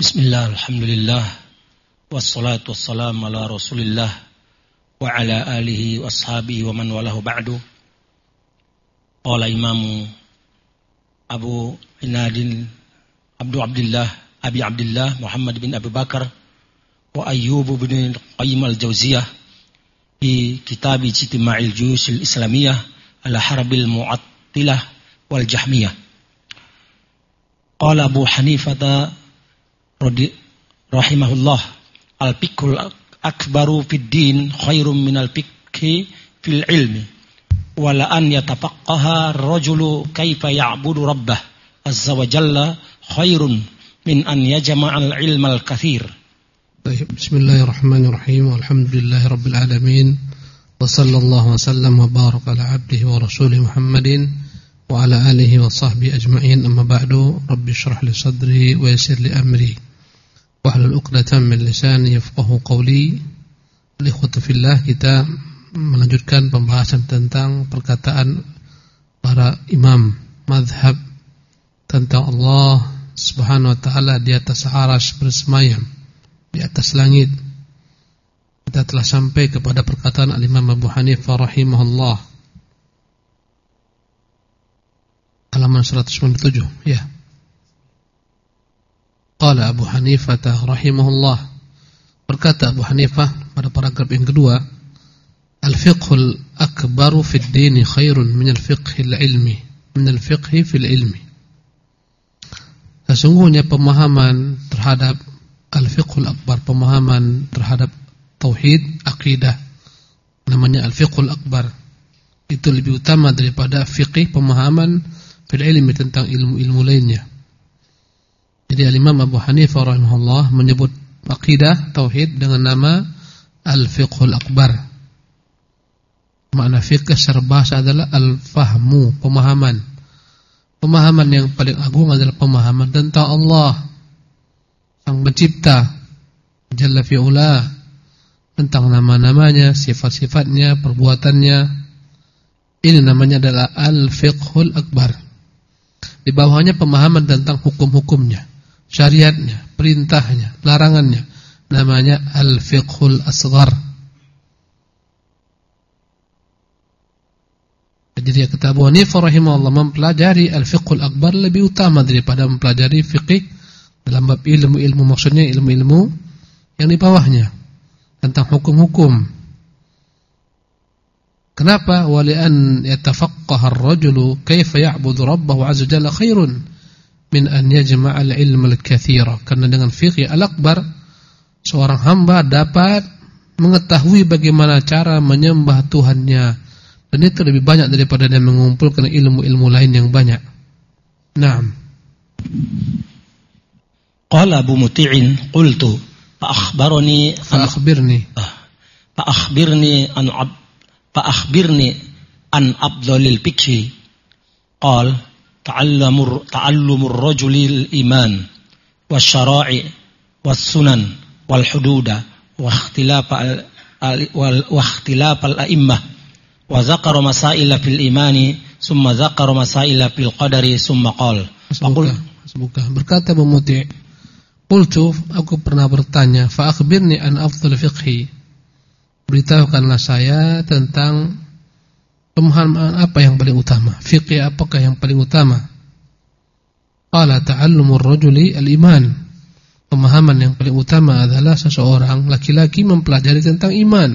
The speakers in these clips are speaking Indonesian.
Bismillah, Alhamdulillah. Wassalatu wassalamu ala rasulillah Wa ala alihi wa ashabihi wa man walahu ba'du. Qala imamu Abu Inadin Abdu Abdullah Abi Abdullah Muhammad bin Abu Bakar Wa Ayyub bin Qayyim al-Jawziyah Di kitab Jitima'il Juyusul Islamiyah Ala Harabil Mu'attilah wal Jahmiyah. Qala Abu rahimahullah. Al-fiqhul akbaru fid din khairum minal fiqhi fil ilmi. Wala an yatafaqqaha rajulu kaifa ya'budu rabbah azza wa jalla khairun min an yajma'al ilmal kathir. Bismillahirrahmanirrahim. Walhamdulillahi Rabbil Alamin. Wa sallallahu wa sallam wa barak ala abdihi wa rasulih Muhammadin Wa ala alihi wa sahbihi ajma'in. Amma ba'du. Rabbi syrah li sadri wa yasir li amri Wahlul uqdatan min lisani yafqahu qawli Al-ikhwatu fillah kita melanjutkan pembahasan tentang perkataan para imam madhab tentang Allah subhanahu wa ta'ala di atas aras bersemayam di atas langit. Kita telah sampai kepada perkataan al-imam Abu Hanifah rahimahullah. Halaman 197 ya Qala Abu Hanifah rahimahullah. Berkata Abu Hanifah pada paragraf yang kedua Al-fiqhul akbaru fid dini khairun min al-fiqhil ilmi min al-fiqhi fil ilmi. Sesungguhnya pemahaman terhadap al-fiqhul akbar pemahaman terhadap tauhid akidah namanya al-fiqhul akbar itu lebih utama daripada fiqih pemahaman fil ilmi tentang ilmu-ilmu lainnya jadi Al-Imam Abu Hanifah rahimahullah menyebut akidah tauhid dengan nama Al-Fiqhul Akbar. Makna fiqh secara bahasa adalah al-fahmu, pemahaman. Pemahaman yang paling agung adalah pemahaman tentang Allah Sang Pencipta Jalla fi'ula tentang nama-namanya, sifat-sifatnya, perbuatannya. Ini namanya adalah al-fiqhul akbar. Di bawahnya pemahaman tentang hukum-hukumnya syariatnya, perintahnya, larangannya. Namanya al-fiqhul asghar. Jadi kata Abu Hanifah rahimahullah mempelajari al-fiqhul akbar lebih utama daripada mempelajari fiqih dalam bab ilmu-ilmu maksudnya ilmu-ilmu yang di bawahnya tentang hukum-hukum. Kenapa? Walian yatafaqqaha ar-rajulu kaifa ya'budu rabbahu 'azza jalla khairun min an yajma'al ilm al-katsira karena dengan fikih al-akbar seorang hamba dapat mengetahui bagaimana cara menyembah Tuhannya. Dan itu lebih banyak daripada dia mengumpulkan ilmu-ilmu lain yang banyak. Naam. Qala Abu Muti'in qultu fa akhbarani fa akhbirni fa akhbirni an fa akhbirni an afdalil fikhi. Qala ta'allamur ta'allumur rajulil iman wasyara'i wassunan wal hududa wa ikhtilafa wa ikhtilafa al a'immah wa zakara masaila fil imani summa zakara masaila fil qadari summa qala semoga semoga. Berkata memuti Qultu aku pernah bertanya fa akhbirni an afdal fiqhi. Beritahukanlah saya tentang Pemahaman apa yang paling utama? Fikih apakah yang paling utama? Qala ta'allumur rajuli al-iman. Pemahaman yang paling utama adalah seseorang laki-laki mempelajari tentang iman.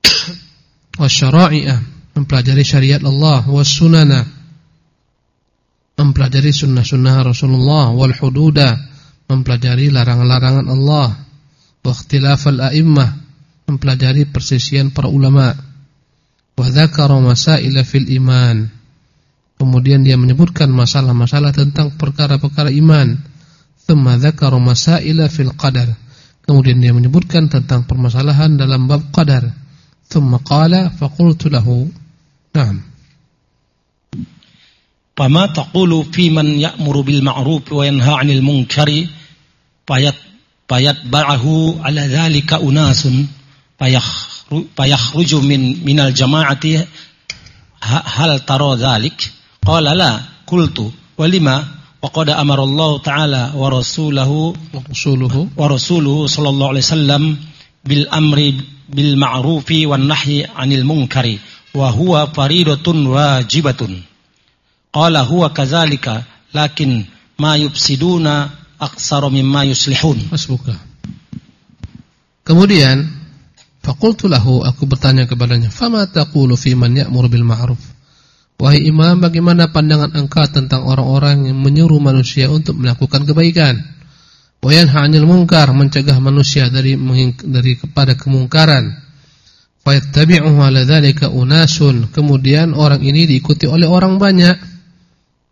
Wasyara'i'ah, mempelajari syariat Allah, wassunana, mempelajari sunnah-sunnah Rasulullah, wal hududa, mempelajari larangan-larangan Allah, wa ikhtilafal a'immah, mempelajari persisian para ulama' wa dzakara masaila fil iman. Kemudian dia menyebutkan masalah-masalah tentang perkara-perkara iman. Tsumma dzakara masaila fil qadar. Kemudian dia menyebutkan tentang permasalahan dalam bab qadar. Tsumma qala faqultu lahu, "Na'am." Fama taqulu fi man ya'muru bil ma'ruf wa yanha 'anil munkari fayat fayatba'ahu 'ala dzalika unasun fayakh fayakhruju min minal jama'ati hal taro dzalik qala la qultu walima wa qad amara Allah taala wa rasuluhu wa rasuluhu. wa rasuluhu sallallahu alaihi wasallam bil amri bil ma'rufi wan nahyi 'anil munkari wa huwa faridatun wajibatun. Qala huwa kadzalika lakin ma yufsiduna aksara mimma yuslihun. Kemudian faqultu lahu aku bertanya kepadanya fama taqulu fi man ya'muru bil ma'ruf Wahai imam, bagaimana pandangan engkau tentang orang-orang yang menyuruh manusia untuk melakukan kebaikan? Wayanha 'anil munkar, mencegah manusia dari dari kepada kemungkaran. Fayattabi'uhu 'ala dzalika unasun. Kemudian orang ini diikuti oleh orang banyak.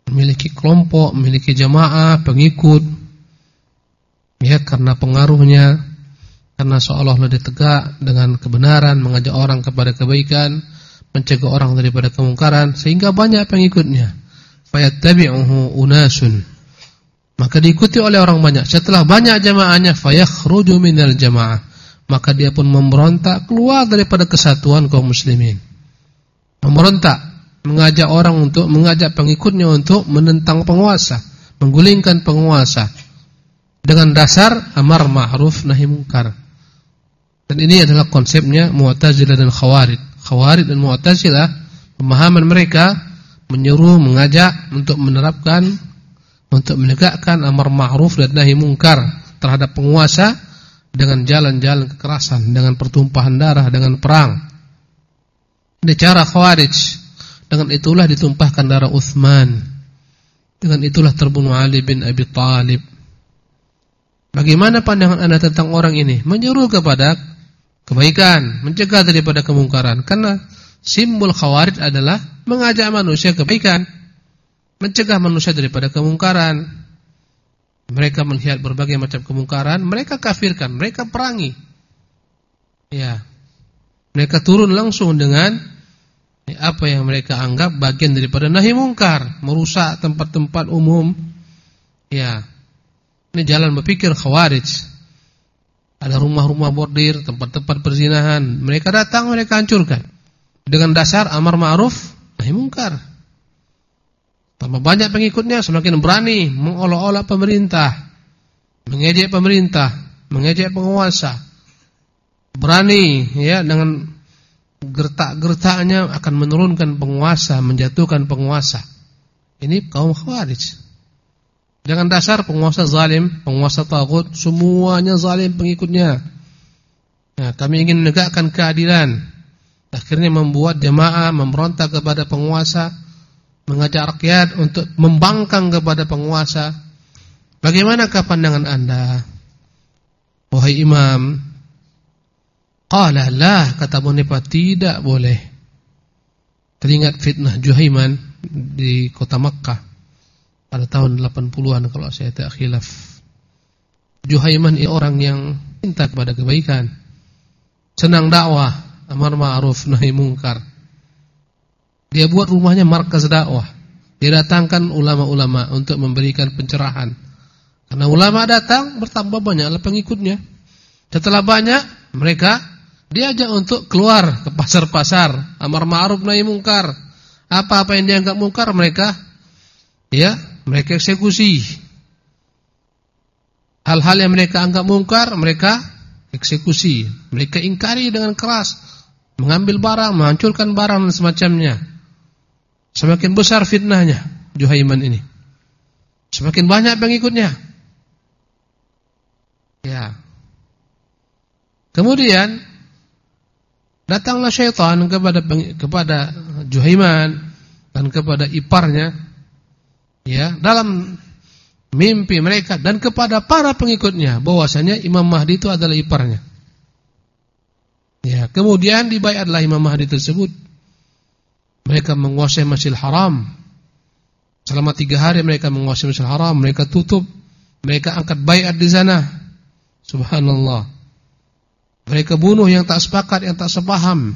Memiliki kelompok, memiliki jamaah, pengikut. Ya, karena pengaruhnya karena seolah-olah ditegak dengan kebenaran, mengajak orang kepada kebaikan mencegah orang daripada kemungkaran sehingga banyak pengikutnya. Fayattabi'uhu unasun. Maka diikuti oleh orang banyak. Setelah banyak jamaahnya fayakhruju minal jamaah. Maka dia pun memberontak keluar daripada kesatuan kaum muslimin. Memberontak, mengajak orang untuk mengajak pengikutnya untuk menentang penguasa, menggulingkan penguasa dengan dasar amar ma'ruf nahi munkar. Dan ini adalah konsepnya Mu'tazilah dan Khawarij. Khawarij dan Mu'tazilah pemahaman mereka menyuruh mengajak untuk menerapkan untuk menegakkan amar ma'ruf dan nahi mungkar terhadap penguasa dengan jalan-jalan kekerasan, dengan pertumpahan darah, dengan perang. Ini cara Khawarij. Dengan itulah ditumpahkan darah Uthman. Dengan itulah terbunuh Ali bin Abi Talib. Bagaimana pandangan Anda tentang orang ini? Menyuruh kepada kebaikan, mencegah daripada kemungkaran. Karena simbol khawarij adalah mengajak manusia kebaikan, mencegah manusia daripada kemungkaran. Mereka melihat berbagai macam kemungkaran, mereka kafirkan, mereka perangi. Ya. Mereka turun langsung dengan apa yang mereka anggap bagian daripada nahi mungkar, merusak tempat-tempat umum. Ya. Ini jalan berpikir khawarij. Ada rumah-rumah bordir, tempat-tempat perzinahan. Mereka datang, mereka hancurkan. Dengan dasar amar ma'ruf, nahi mungkar. Tambah banyak pengikutnya, semakin berani mengolok-olok pemerintah. Mengejek pemerintah, mengejek penguasa. Berani ya dengan gertak-gertaknya akan menurunkan penguasa, menjatuhkan penguasa. Ini kaum khawarij. Dengan dasar penguasa zalim, penguasa tagut, semuanya zalim pengikutnya. Nah, kami ingin menegakkan keadilan. Akhirnya membuat jemaah memberontak kepada penguasa, mengajak rakyat untuk membangkang kepada penguasa. Bagaimanakah pandangan Anda? Wahai imam, qala la kata Munifa tidak boleh. Teringat fitnah Juhaiman di kota Makkah pada tahun 80-an kalau saya tak khilaf. Juhaiman ini orang yang cinta kepada kebaikan. Senang dakwah, amar ma'ruf nahi mungkar. Dia buat rumahnya markas dakwah. Dia datangkan ulama-ulama untuk memberikan pencerahan. Karena ulama datang bertambah banyaklah pengikutnya. Setelah banyak, mereka diajak untuk keluar ke pasar-pasar, amar ma'ruf nahi mungkar. Apa-apa yang dianggap mungkar mereka ya mereka eksekusi. Hal-hal yang mereka anggap mungkar, mereka eksekusi. Mereka ingkari dengan keras, mengambil barang, menghancurkan barang dan semacamnya. Semakin besar fitnahnya Juhaiman ini. Semakin banyak pengikutnya. Ya. Kemudian datanglah syaitan kepada kepada Juhaiman dan kepada iparnya ya dalam mimpi mereka dan kepada para pengikutnya bahwasanya Imam Mahdi itu adalah iparnya. Ya, kemudian dibayarlah Imam Mahdi tersebut. Mereka menguasai Masjidil Haram. Selama tiga hari mereka menguasai Masjidil Haram, mereka tutup, mereka angkat bayat di sana. Subhanallah. Mereka bunuh yang tak sepakat, yang tak sepaham.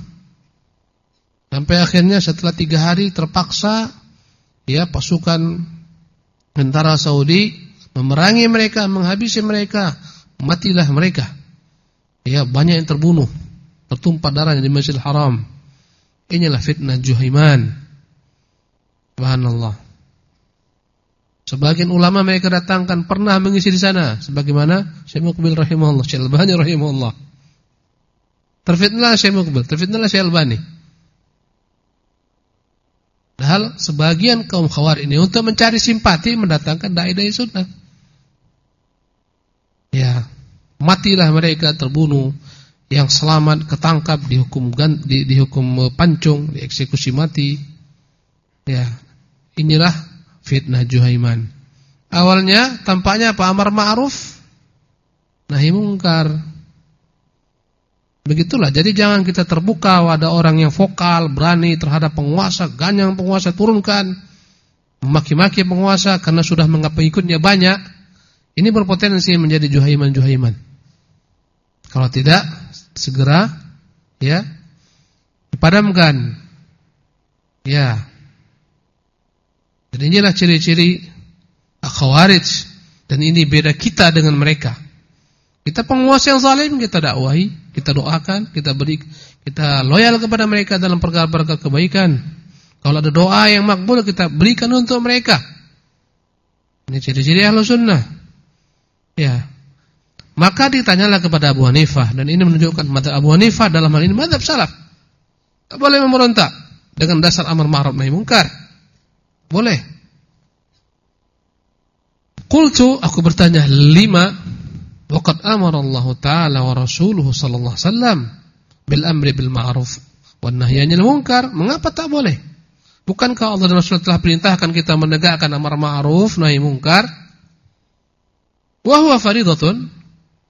Sampai akhirnya setelah tiga hari terpaksa ya pasukan tentara Saudi memerangi mereka, menghabisi mereka, matilah mereka. Ya, banyak yang terbunuh, tertumpah darahnya di Masjidil Haram. Inilah fitnah Juhaiman. Subhanallah. Sebagian ulama mereka datangkan pernah mengisi di sana sebagaimana Syekh Muqbil rahimahullah, Syekh Albani rahimahullah. Terfitnah Syekh Muqbil, terfitnah Syekh Albani. Padahal sebagian kaum khawar ini untuk mencari simpati mendatangkan dai-dai sunnah. Ya, matilah mereka terbunuh, yang selamat ketangkap dihukum di, dihukum pancung, dieksekusi mati. Ya, inilah fitnah Juhaiman. Awalnya tampaknya apa amar ma'ruf nahi mungkar. Begitulah. Jadi jangan kita terbuka ada orang yang vokal, berani terhadap penguasa, ganyang penguasa turunkan, memaki-maki penguasa karena sudah menganggap ikutnya banyak. Ini berpotensi menjadi Juhaiman-Juhaiman. Kalau tidak segera ya dipadamkan. Ya, dan inilah ciri-ciri khawarij dan ini beda kita dengan mereka. Kita penguasa yang zalim kita dakwahi, kita doakan, kita beri kita loyal kepada mereka dalam perkara-perkara kebaikan. Kalau ada doa yang makbul kita berikan untuk mereka. Ini ciri-ciri ahlu sunnah. Ya. Maka ditanyalah kepada Abu Hanifah dan ini menunjukkan mata Abu Hanifah dalam hal ini madhab salaf. Boleh memberontak dengan dasar amar ma'ruf nahi munkar. Boleh. Qultu aku bertanya lima waqad amara Allah taala wa rasuluhu sallallahu alaihi wasallam bil amri bil ma'ruf wan nahyi munkar. Mengapa tak boleh? Bukankah Allah dan Rasul telah perintahkan kita menegakkan amar ma'ruf nahi munkar? Wa huwa faridatun.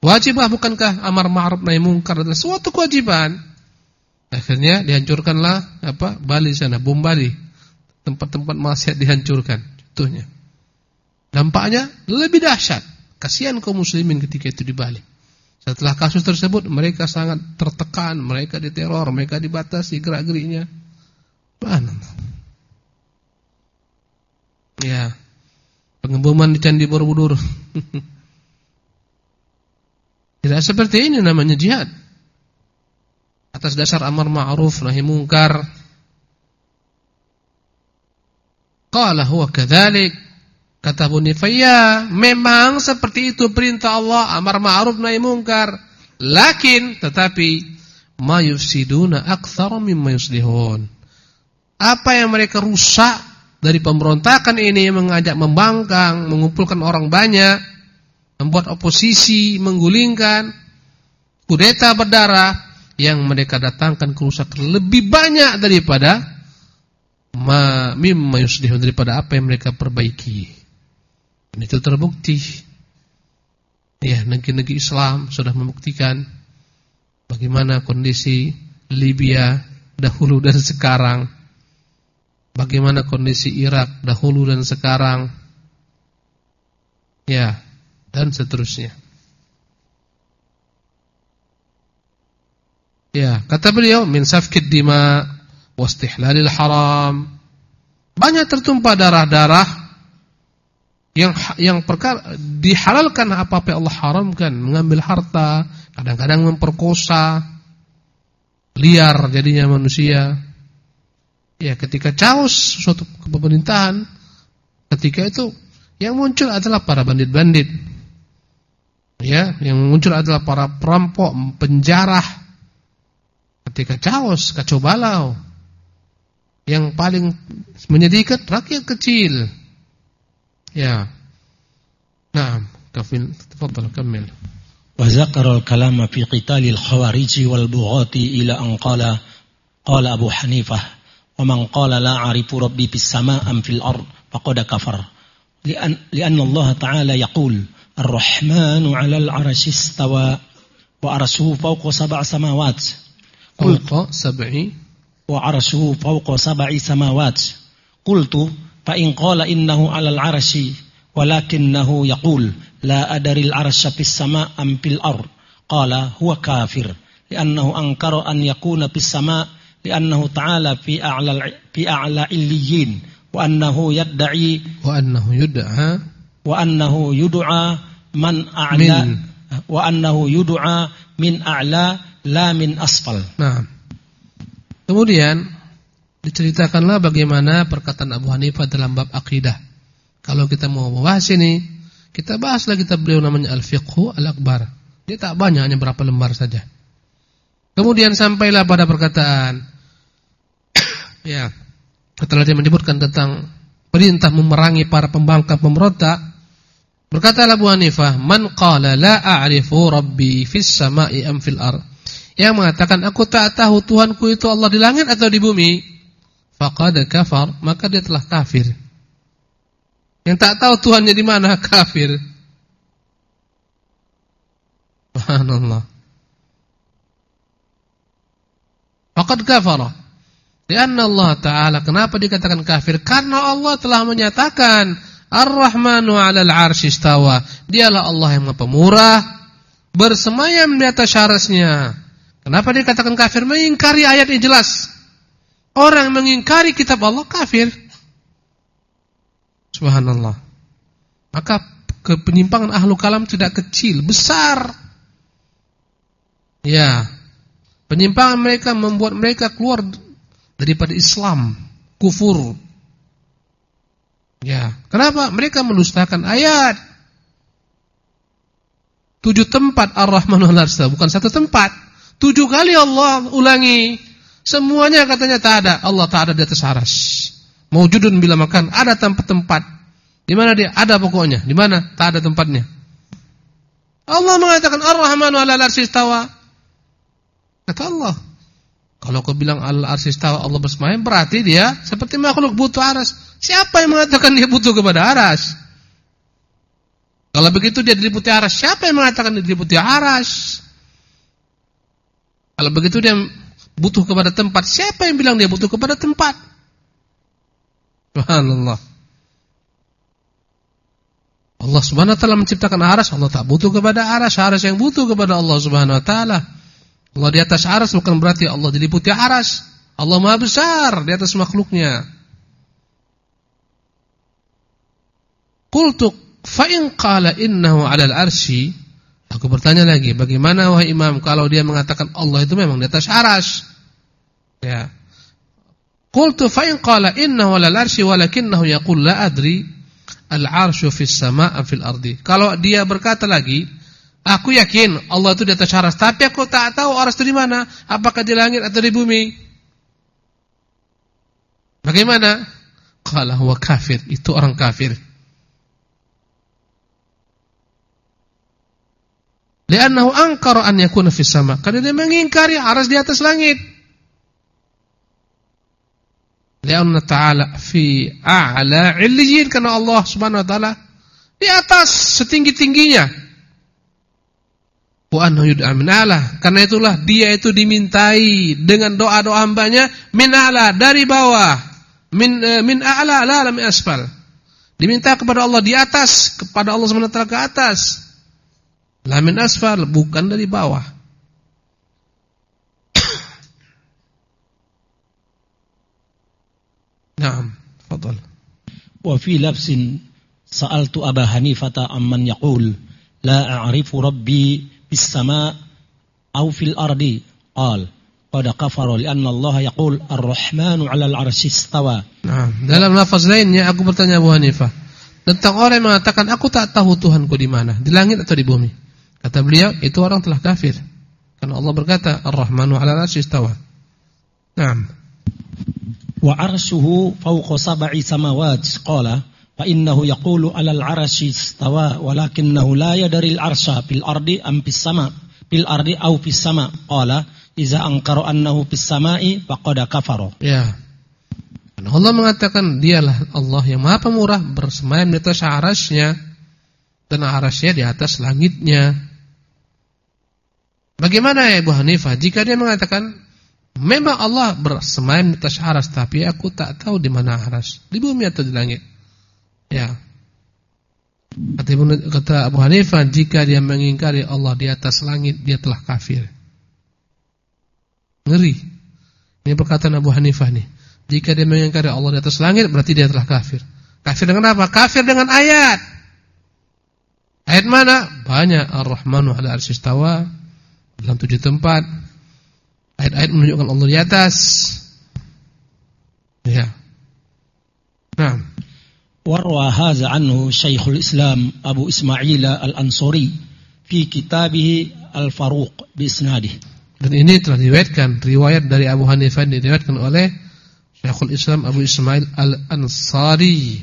Wajibah bukankah amar ma'ruf nahi munkar adalah suatu kewajiban? Akhirnya dihancurkanlah apa? Bali sana, bom Bali tempat-tempat maksiat dihancurkan contohnya dampaknya lebih dahsyat kasihan kaum muslimin ketika itu di Bali setelah kasus tersebut mereka sangat tertekan mereka diteror mereka dibatasi gerak-geriknya. Ya pengeboman di Candi Borobudur. Tidak seperti ini namanya jihad. Atas dasar amar ma'ruf nahi mungkar. Qala huwa kadzalik. Kata Abu Nifaya, memang seperti itu perintah Allah amar ma'ruf nahi munkar. Lakin tetapi ma yufsiduna aktsara mimma yuslihun. Apa yang mereka rusak dari pemberontakan ini mengajak membangkang, mengumpulkan orang banyak, membuat oposisi, menggulingkan, kudeta berdarah yang mereka datangkan kerusakan lebih banyak daripada ma mimma yuslihun daripada apa yang mereka perbaiki. Dan itu terbukti. Ya, negeri-negeri Islam sudah membuktikan bagaimana kondisi Libya dahulu dan sekarang. Bagaimana kondisi Irak dahulu dan sekarang. Ya, dan seterusnya. Ya, kata beliau min safkid dima wastihlalil haram. Banyak tertumpah darah-darah yang yang perkara dihalalkan apa-apa Allah haramkan, mengambil harta, kadang-kadang memperkosa, liar jadinya manusia. Ya, ketika caos suatu pemerintahan, ketika itu yang muncul adalah para bandit-bandit. Ya, yang muncul adalah para perampok, penjarah. Ketika caos, kacau balau, yang paling menyedihkan rakyat kecil. Ya. Nah, kafil, tafadhal kamil. Wa zakara al-kalama fi qitalil khawarij wal bughati ila an qala qala Abu Hanifah wa man qala la a'rifu rabbi fis sama' am fil ard faqad kafar. Lian lianna Allah Ta'ala yaqul Ar-Rahmanu 'alal 'arsy istawa wa arshuhu fawqa sab'a samawat. Fawqa sab'i وعرشه فوق سبع سماوات قلت fa in qala innahu 'alal 'arsy walakinnahu yaqul la adaril 'arsy fis sama' am fil ard. Qala huwa kafir. Li'annahu ankara an yakuna fis sama' li'annahu ta'ala fi a'la fi a'la illiyyin wa annahu yad'i wa annahu yud'a. wa annahu yud'a man a'la wa annahu yud'a min a'la la min asfal. Nah kemudian diceritakanlah bagaimana perkataan Abu Hanifah dalam bab akidah. Kalau kita mau bahas ini, kita bahaslah kita beliau namanya Al-Fiqhu Al-Akbar. Dia tak banyak, hanya berapa lembar saja. Kemudian sampailah pada perkataan ya, setelah dia menyebutkan tentang perintah memerangi para pembangkang pemberontak, berkata Abu Hanifah, "Man qala la a'rifu rabbi fis sama'i am fil ard?" Yang mengatakan aku tak tahu Tuhanku itu Allah di langit atau di bumi, faqad kafar, maka dia telah kafir. Yang tak tahu Tuhannya di mana kafir. Subhanallah. Faqad kafara. Karena Allah Ta'ala Kenapa dikatakan kafir? Karena Allah telah menyatakan Ar-Rahmanu 'alal 'arsy istawa. Dialah Allah yang Pemurah, bersemayam di atas arasnya. Kenapa dikatakan kafir? Mengingkari ayat yang jelas. Orang mengingkari kitab Allah kafir. Subhanallah. Maka kepenyimpangan ahlu kalam tidak kecil, besar. Ya. Penyimpangan mereka membuat mereka keluar daripada Islam, kufur. Ya, kenapa? Mereka mendustakan ayat. Tujuh tempat Ar-Rahman al bukan satu tempat. Tujuh kali Allah ulangi. Semuanya katanya tak ada. Allah tak ada di atas aras. Maujudun bila makan, ada tempat-tempat. Di mana dia? Ada pokoknya. Di mana? Tak ada tempatnya. Allah mengatakan Ar-Rahmanu 'alal arsy istawa. Kata Allah, kalau kau bilang al-arsy istawa Allah bersemayam berarti dia seperti makhluk butuh aras. Siapa yang mengatakan dia butuh kepada aras? Kalau begitu dia diliputi aras. Siapa yang mengatakan dia diliputi aras? Kalau begitu dia butuh kepada tempat. Siapa yang bilang dia butuh kepada tempat? Subhanallah. Allah Subhanahu wa taala menciptakan aras, Allah tak butuh kepada aras, aras yang butuh kepada Allah Subhanahu wa taala. Allah di atas aras bukan berarti Allah diliputi aras. Allah Maha besar di atas makhluknya. Qultu fa in qala innahu 'alal arsy Aku bertanya lagi, bagaimana wahai imam kalau dia mengatakan Allah itu memang di atas aras? Ya. Qultu fa in qala innahu 'alal arsy walakinnahu yaqul la adri al-'arsyu fis samaa'i fil ardi. Kalau dia berkata lagi, aku yakin Allah itu di atas aras, tapi aku tak tahu aras itu di mana, apakah di langit atau di bumi? Bagaimana? Qala huwa kafir, itu orang kafir. Karena dia mengingkari aras di atas langit. Lianna ta'ala fi a'la 'illiyin karena Allah Subhanahu wa taala di atas setinggi-tingginya. Wa yud'a min a'la. Karena itulah dia itu dimintai dengan doa-doa hambanya min a'la dari bawah. Min uh, min a'la la min asfal. Diminta kepada Allah di atas, kepada Allah Subhanahu wa taala ke atas. Lamin asfal bukan dari bawah. Naam, fadal. Wa fi labsin sa'altu Aba Hanifata amman yaqul la a'rifu rabbi bis sama' aw fil ardi qal qad kafara li'anna Allah yaqul ar-rahmanu 'alal 'arsy istawa. Nah, dalam lafaz lainnya aku bertanya Abu Hanifah tentang orang yang mengatakan aku tak tahu Tuhanku di mana, di langit atau di bumi. Kata beliau, itu orang telah kafir. Karena Allah berkata, Ar-Rahmanu 'ala al-'arsy istawa. Naam. Wa 'arshuhu fawqa sab'i samawati qala fa innahu yaqulu 'ala al-'arsy istawa walakinahu la yadri al-'arsya fil ardi am fis sama' fil ardi aw fis sama' qala iza anqara annahu fis sama'i faqad kafara. Ya. Allah mengatakan dialah Allah yang Maha Pemurah bersemayam di atas arasnya dan arasnya di atas langitnya. Bagaimana ya Ibu Hanifah jika dia mengatakan memang Allah bersemayam di atas aras tapi aku tak tahu di mana aras, di bumi atau di langit. Ya. Kata, Abu Hanifah jika dia mengingkari Allah di atas langit dia telah kafir. Ngeri. Ini perkataan Abu Hanifah nih. Jika dia mengingkari Allah di atas langit berarti dia telah kafir. Kafir dengan apa? Kafir dengan ayat. Ayat mana? Banyak. Ar-Rahmanu 'ala 'arsy istawa dalam tujuh tempat Ayat-ayat menunjukkan Allah di atas. Ya. Nah. Warwa haza anhu Syekhul Islam Abu Ismail Al-Ansari fi kitabih Al-Faruq bi isnadih. Dan ini telah diriwayatkan riwayat dari Abu Hanifah diriwayatkan oleh Syekhul Islam Abu Ismail Al-Ansari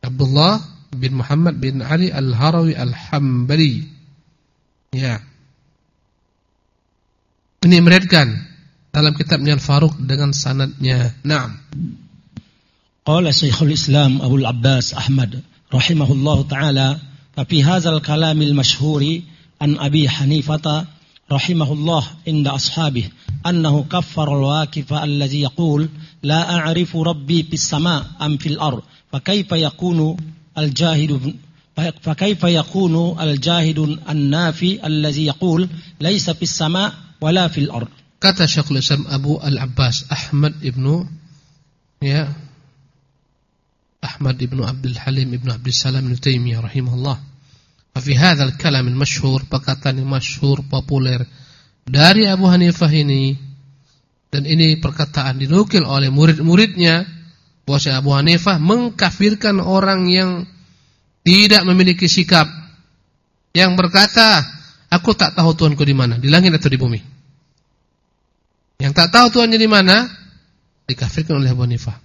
Abdullah bin Muhammad bin Ali Al-Harawi Al-Hambali. Ya. Ini meriwayatkan dalam kitabnya Al-Faruq dengan sanadnya. Naam. Qala Syekhul Islam Abu Al-Abbas Ahmad rahimahullahu taala fa fi hadzal kalamil masyhuri an Abi Hanifah رحمه الله عند أصحابه أنه كفر الواكف الذي يقول لا أعرف ربي في السماء أم في الأرض فكيف يكون الجاهد فكيف يكون الجاهد النافي الذي يقول ليس في السماء wala fil ard. Kata Syekhul Islam Abu Al-Abbas Ahmad ibnu ya Ahmad ibnu Abdul Halim ibnu Abdul Salam ibnu Taimiyah rahimahullah. Fi hadzal kalam al-mashhur, perkataan yang masyhur populer dari Abu Hanifah ini dan ini perkataan dinukil oleh murid-muridnya bahwa Abu Hanifah mengkafirkan orang yang tidak memiliki sikap yang berkata aku tak tahu Tuhanku di mana di langit atau di bumi yang tak tahu Tuhannya di mana dikafirkan oleh Abu Hanifah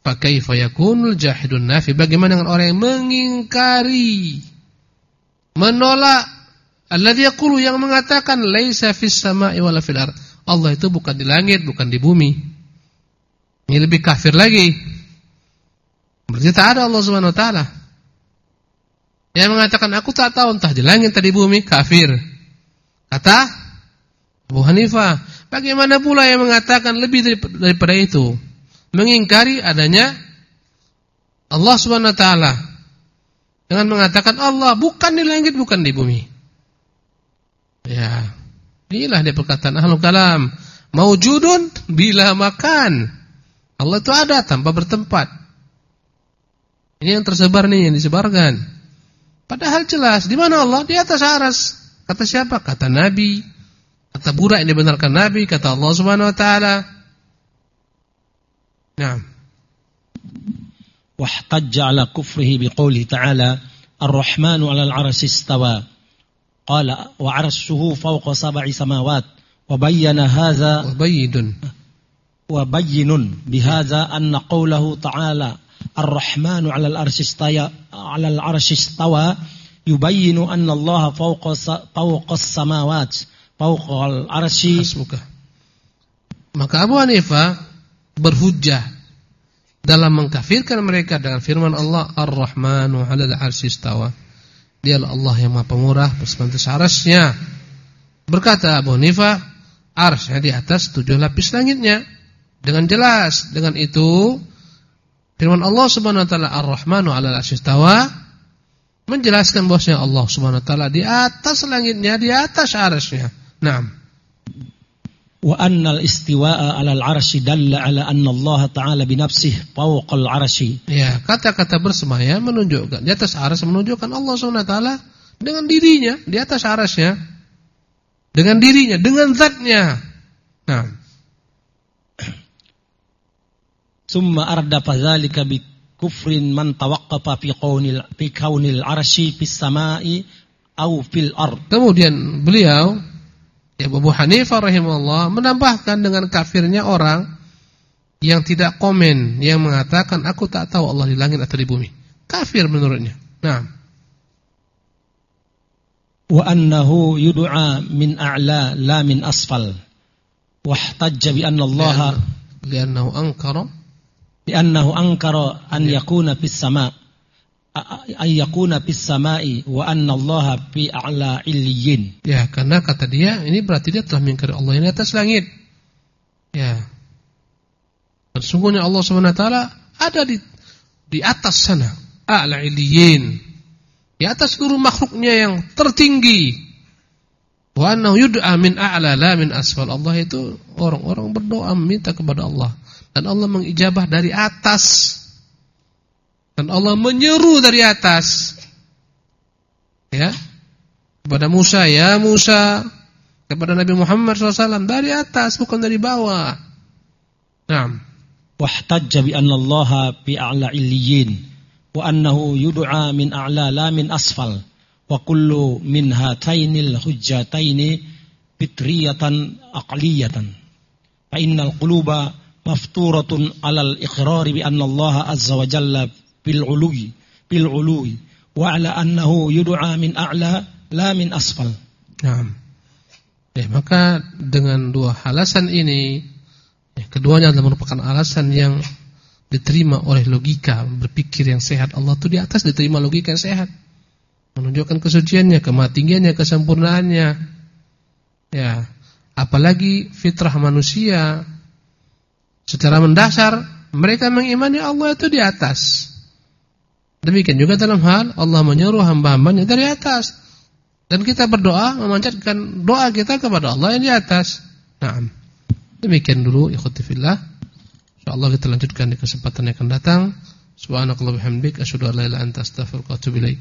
fa kaifa yakunul jahidun nafi bagaimana dengan orang yang mengingkari menolak alladzi yaqulu yang mengatakan laisa fis sama'i wala fil. Allah itu bukan di langit, bukan di bumi. Ini lebih kafir lagi. Berarti tak ada Allah Subhanahu wa taala. Yang mengatakan aku tak tahu entah di langit atau di bumi, kafir. Kata Abu Hanifah, bagaimana pula yang mengatakan lebih daripada itu? Mengingkari adanya Allah Subhanahu wa taala dengan mengatakan Allah bukan di langit, bukan di bumi. Ya. Inilah dia perkataan ahlul kalam. Maujudun bila makan. Allah itu ada tanpa bertempat. Ini yang tersebar nih yang disebarkan. Padahal jelas di mana Allah? Di atas aras. Kata siapa? Kata Nabi. Kata burak yang dibenarkan Nabi, kata Allah Subhanahu wa taala. Nah. واحتج على كفره بقوله تعالى الرحمن على العرش استوى قال وعرشه فوق سبع سماوات وبين هذا وبين وبين بهذا أن قوله تعالى Ar-Rahmanu 'alal arsyistaya 'alal arsyistawa yubayyinu anna Allah fawqa fawqas samawat fawqal arsy Maka Abu Hanifah berhujjah dalam mengkafirkan mereka dengan firman Allah Ar-Rahmanu 'alal arsyistawa Dialah Allah yang Maha Pemurah bersifat arasnya. Berkata Abu Hanifah, arsnya di atas tujuh lapis langitnya. Dengan jelas, dengan itu firman Allah Subhanahu wa taala Ar-Rahmanu 'alal 'arsy menjelaskan bahwasanya Allah Subhanahu wa taala di atas langitnya, di atas arasnya. Naam. wa annal istiwa'a 'alal 'arsy dalla 'ala anna Allah ta'ala bi nafsihi fawqal 'arsy. Ya, kata-kata bersemayam menunjukkan di atas arsy menunjukkan Allah Subhanahu wa taala dengan dirinya di atas arasnya. Dengan dirinya, dengan zatnya. Nah. Summa ardafa dzalika bi kufrin man tawaqqafa fi qaunil fi kaunil 'arsy fis sama'i au fil ard. Kemudian beliau Ya Abu Hanifah rahimahullah menambahkan dengan kafirnya orang yang tidak komen yang mengatakan aku tak tahu Allah di langit atau di bumi. Kafir menurutnya. Nah. Wa annahu yud'a min a'la la min asfal. Wahtajja bi anna Allah li'annahu ankara li'annahu ankara an yakuna fis sama' ayyakuna fis sama'i wa anna Allah fi a'la illiyin. Ya, karena kata dia ini berarti dia telah mengingkari Allah yang di atas langit. Ya. Dan sungguhnya Allah Subhanahu wa taala ada di di atas sana, a'la illiyin. Di atas seluruh makhluknya yang tertinggi. Wa annahu yud'a min a'la la min asfal. Allah itu orang-orang berdoa meminta kepada Allah dan Allah mengijabah dari atas. Dan Allah menyeru dari atas. Ya. Kepada Musa, ya Musa. Kepada Nabi Muhammad SAW. Dari atas, bukan dari bawah. Naam. Wahtajja bi anna Allah bi a'la illiyin. Wa annahu yud'a min a'la la min asfal. Wa kullu min hatainil hujjataini fitriyatan aqliyatan. Fa innal quluba mafturatun alal iqrari bi anna Allah azza wa jalla bil ului bil ului wa ala annahu yud'a min a'la la min asfal. Naam. Ya, maka dengan dua alasan ini ya, keduanya adalah merupakan alasan yang diterima oleh logika berpikir yang sehat Allah itu di atas diterima logika yang sehat menunjukkan kesuciannya, kematingannya, kesempurnaannya. Ya, apalagi fitrah manusia secara mendasar mereka mengimani Allah itu di atas. Demikian juga dalam hal Allah menyuruh hamba-hambanya dari atas. Dan kita berdoa memanjatkan doa kita kepada Allah yang di atas. Nah, demikian dulu ikhwati fillah. Insyaallah kita lanjutkan di kesempatan yang akan datang. Subhanakallahumma bihamdik asyhadu an la ilaha illa anta astaghfiruka wa atubu ilaik.